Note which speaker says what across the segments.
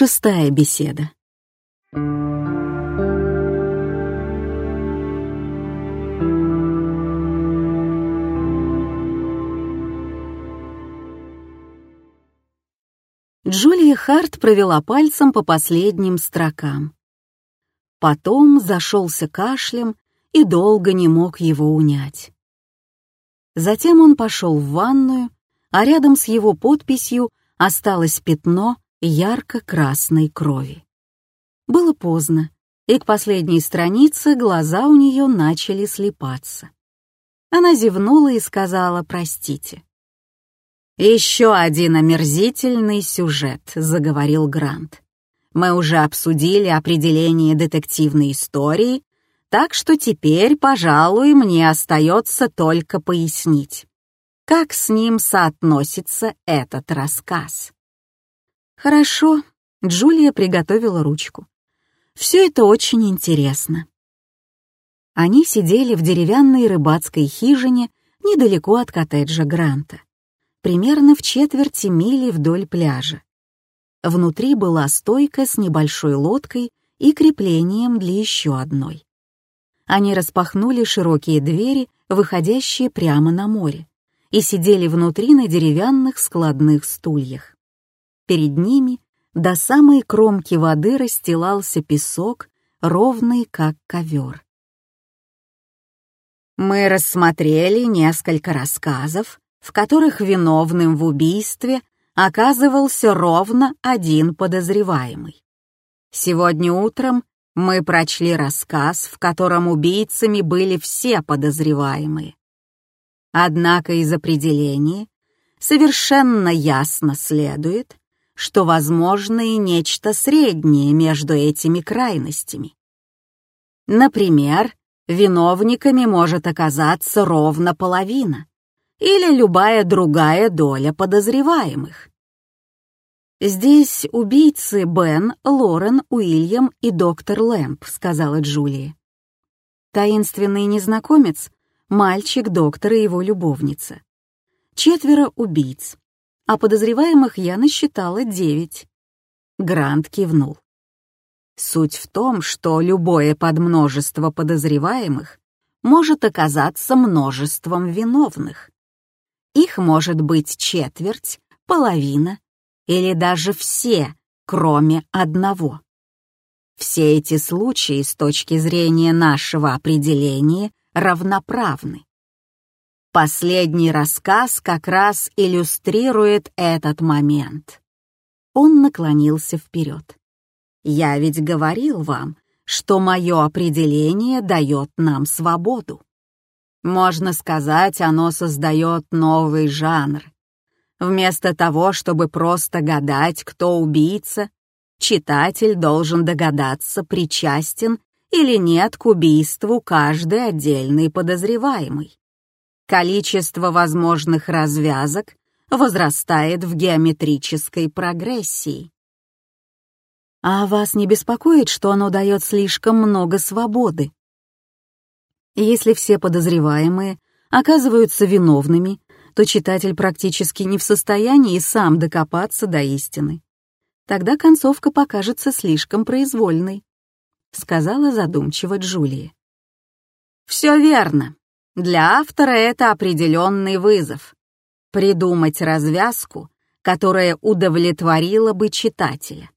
Speaker 1: Шестая беседа. Джулия Харт провела пальцем по последним строкам. Потом зашелся кашлем и долго не мог его унять. Затем он пошел в ванную, а рядом с его подписью осталось пятно ярко-красной крови. Было поздно, и к последней странице глаза у нее начали слепаться. Она зевнула и сказала «простите». «Еще один омерзительный сюжет», — заговорил Грант. «Мы уже обсудили определение детективной истории, так что теперь, пожалуй, мне остается только пояснить, как с ним соотносится этот рассказ». «Хорошо», — Джулия приготовила ручку. «Все это очень интересно». Они сидели в деревянной рыбацкой хижине недалеко от коттеджа Гранта примерно в четверти мили вдоль пляжа. Внутри была стойка с небольшой лодкой и креплением для еще одной. Они распахнули широкие двери, выходящие прямо на море, и сидели внутри на деревянных складных стульях. Перед ними до самой кромки воды расстилался песок, ровный как ковер. Мы рассмотрели несколько рассказов, в которых виновным в убийстве оказывался ровно один подозреваемый. Сегодня утром мы прочли рассказ, в котором убийцами были все подозреваемые. Однако из определения совершенно ясно следует, что возможно и нечто среднее между этими крайностями. Например, виновниками может оказаться ровно половина, или любая другая доля подозреваемых. «Здесь убийцы Бен, Лорен, Уильям и доктор Лэмп», — сказала Джулия. Таинственный незнакомец — мальчик, доктор и его любовница. Четверо убийц, а подозреваемых я насчитала девять. Грант кивнул. Суть в том, что любое подмножество подозреваемых может оказаться множеством виновных. Их может быть четверть, половина или даже все, кроме одного. Все эти случаи с точки зрения нашего определения равноправны. Последний рассказ как раз иллюстрирует этот момент. Он наклонился вперед. «Я ведь говорил вам, что мое определение дает нам свободу. Можно сказать, оно создает новый жанр. Вместо того, чтобы просто гадать, кто убийца, читатель должен догадаться, причастен или нет к убийству каждый отдельный подозреваемый. Количество возможных развязок возрастает в геометрической прогрессии. А вас не беспокоит, что оно дает слишком много свободы? Если все подозреваемые оказываются виновными, то читатель практически не в состоянии сам докопаться до истины. Тогда концовка покажется слишком произвольной, сказала задумчиво Джулия. Все верно. Для автора это определенный вызов. Придумать развязку, которая удовлетворила бы читателя.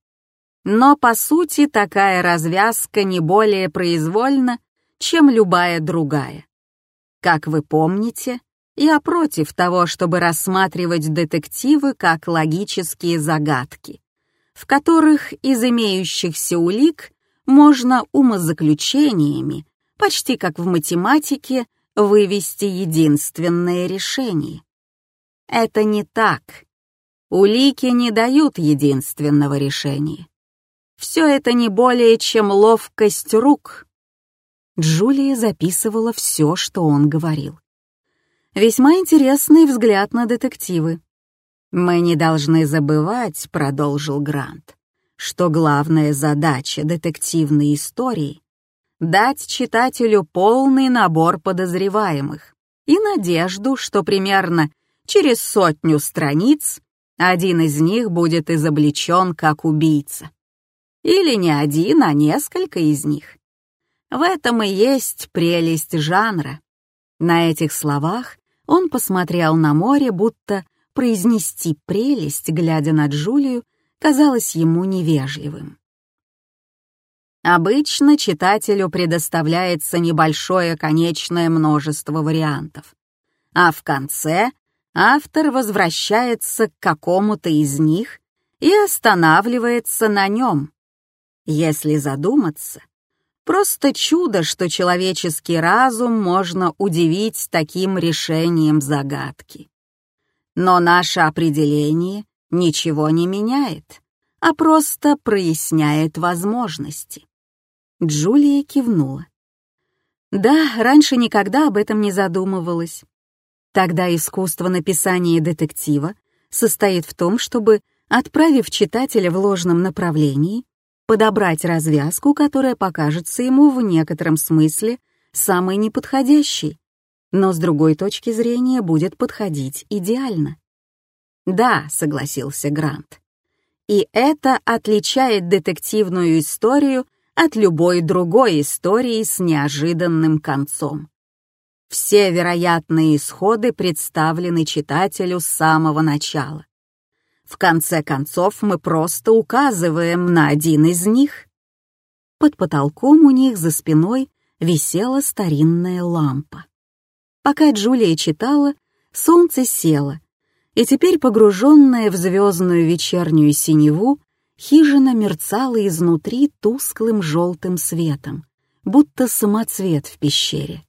Speaker 1: Но, по сути, такая развязка не более произвольна, чем любая другая. Как вы помните, я против того, чтобы рассматривать детективы как логические загадки, в которых из имеющихся улик можно умозаключениями, почти как в математике, вывести единственное решение. Это не так. Улики не дают единственного решения. Все это не более чем ловкость рук, Джулия записывала все, что он говорил. Весьма интересный взгляд на детективы. «Мы не должны забывать», — продолжил Грант, «что главная задача детективной истории — дать читателю полный набор подозреваемых и надежду, что примерно через сотню страниц один из них будет изобличен как убийца. Или не один, а несколько из них. В этом и есть прелесть жанра. На этих словах он посмотрел на море, будто произнести прелесть, глядя на Джулию, казалось ему невежливым. Обычно читателю предоставляется небольшое конечное множество вариантов, а в конце автор возвращается к какому-то из них и останавливается на нем. Если задуматься, просто чудо, что человеческий разум можно удивить таким решением загадки. Но наше определение ничего не меняет, а просто проясняет возможности. Джулия кивнула. Да, раньше никогда об этом не задумывалась. Тогда искусство написания детектива состоит в том, чтобы, отправив читателя в ложном направлении, подобрать развязку, которая покажется ему в некотором смысле самой неподходящей, но с другой точки зрения будет подходить идеально. «Да», — согласился Грант. «И это отличает детективную историю от любой другой истории с неожиданным концом. Все вероятные исходы представлены читателю с самого начала. В конце концов, мы просто указываем на один из них. Под потолком у них за спиной висела старинная лампа. Пока Джулия читала, солнце село, и теперь, погруженная в звездную вечернюю синеву, хижина мерцала изнутри тусклым желтым светом, будто самоцвет в пещере.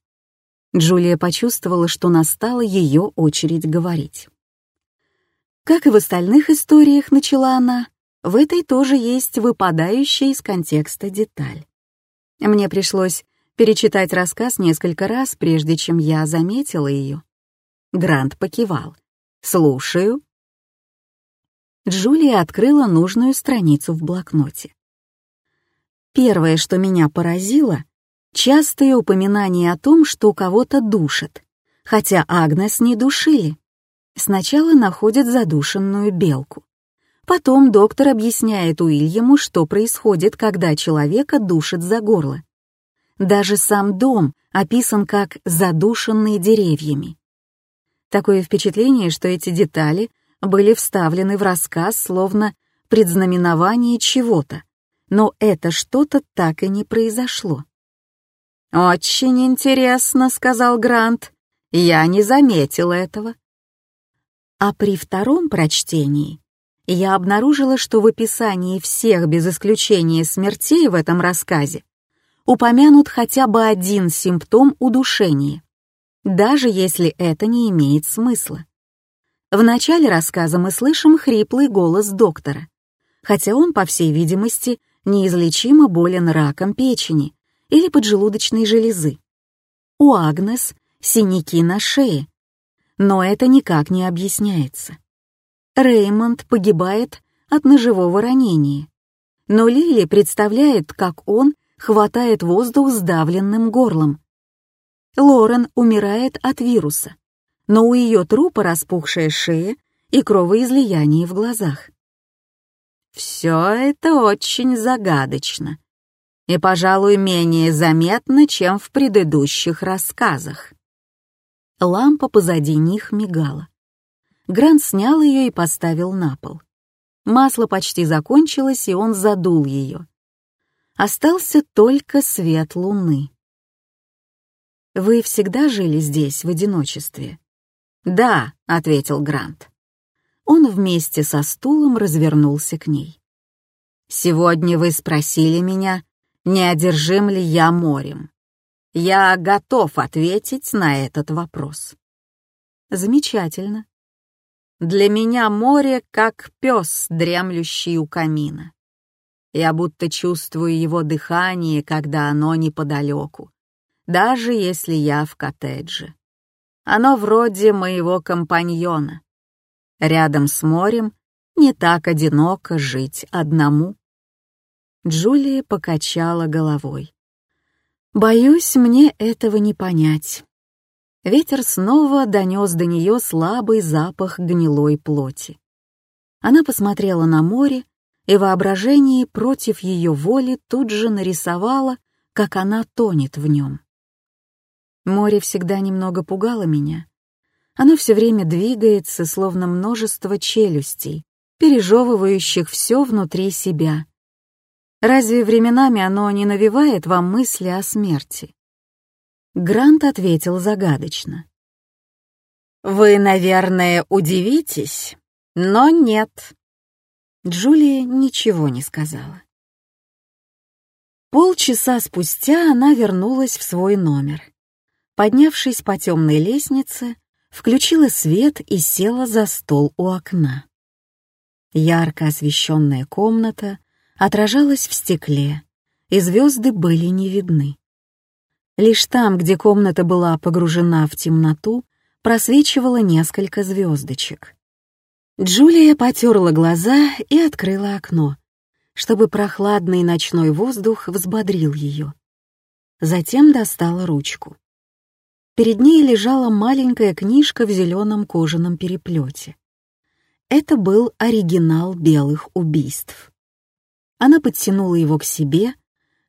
Speaker 1: Джулия почувствовала, что настала ее очередь говорить. Как и в остальных историях, начала она, в этой тоже есть выпадающая из контекста деталь. Мне пришлось перечитать рассказ несколько раз, прежде чем я заметила ее. Грант покивал. «Слушаю». Джулия открыла нужную страницу в блокноте. Первое, что меня поразило, Частые упоминания о том, что кого-то душат, хотя Агнес не душили. Сначала находят задушенную белку. Потом доктор объясняет Уильяму, что происходит, когда человека душат за горло. Даже сам дом описан как задушенный деревьями. Такое впечатление, что эти детали были вставлены в рассказ словно предзнаменование чего-то, но это что-то так и не произошло. «Очень интересно», — сказал Грант. «Я не заметил этого». А при втором прочтении я обнаружила, что в описании всех без исключения смертей в этом рассказе упомянут хотя бы один симптом удушения, даже если это не имеет смысла. В начале рассказа мы слышим хриплый голос доктора, хотя он, по всей видимости, неизлечимо болен раком печени или поджелудочной железы. У Агнес синяки на шее, но это никак не объясняется. Реймонд погибает от ножевого ранения, но Лили представляет, как он хватает воздух сдавленным горлом. Лорен умирает от вируса, но у ее трупа распухшая шея и кровоизлияние в глазах. Все это очень загадочно, и, пожалуй, менее заметно, чем в предыдущих рассказах. Лампа позади них мигала. Грант снял ее и поставил на пол. Масло почти закончилось, и он задул ее. Остался только свет луны. «Вы всегда жили здесь в одиночестве?» «Да», — ответил Грант. Он вместе со стулом развернулся к ней. «Сегодня вы спросили меня, не одержим ли я морем. Я готов ответить на этот вопрос. Замечательно. Для меня море как пес, дремлющий у камина. Я будто чувствую его дыхание, когда оно неподалеку, даже если я в коттедже. Оно вроде моего компаньона. Рядом с морем не так одиноко жить одному. Джулия покачала головой. «Боюсь, мне этого не понять». Ветер снова донес до нее слабый запах гнилой плоти. Она посмотрела на море, и воображение против ее воли тут же нарисовало, как она тонет в нем. Море всегда немного пугало меня. Оно все время двигается, словно множество челюстей, пережевывающих все внутри себя. Разве временами оно не навевает вам мысли о смерти? Грант ответил загадочно. «Вы, наверное, удивитесь, но нет». Джулия ничего не сказала. Полчаса спустя она вернулась в свой номер. Поднявшись по темной лестнице, включила свет и села за стол у окна. Ярко освещенная комната отражалась в стекле, и звезды были не видны. Лишь там, где комната была погружена в темноту, просвечивало несколько звездочек. Джулия потерла глаза и открыла окно, чтобы прохладный ночной воздух взбодрил ее. Затем достала ручку. Перед ней лежала маленькая книжка в зеленом кожаном переплете. Это был оригинал белых убийств. Она подтянула его к себе,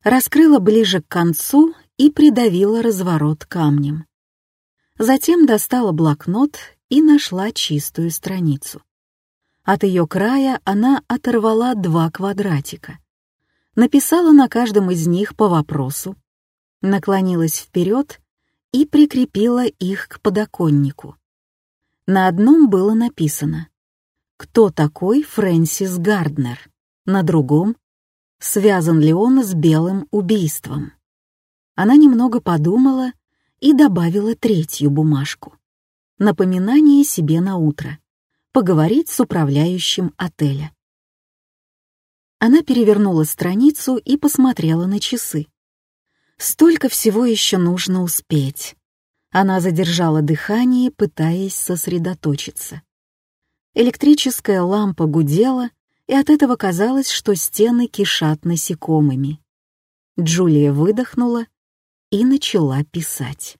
Speaker 1: раскрыла ближе к концу и придавила разворот камнем. Затем достала блокнот и нашла чистую страницу. От ее края она оторвала два квадратика. Написала на каждом из них по вопросу, наклонилась вперед и прикрепила их к подоконнику. На одном было написано «Кто такой Фрэнсис Гарднер?» На другом «Связан ли он с белым убийством?» Она немного подумала и добавила третью бумажку. Напоминание себе на утро. Поговорить с управляющим отеля. Она перевернула страницу и посмотрела на часы. Столько всего еще нужно успеть. Она задержала дыхание, пытаясь сосредоточиться. Электрическая лампа гудела, и от этого казалось, что стены кишат насекомыми. Джулия выдохнула и начала писать.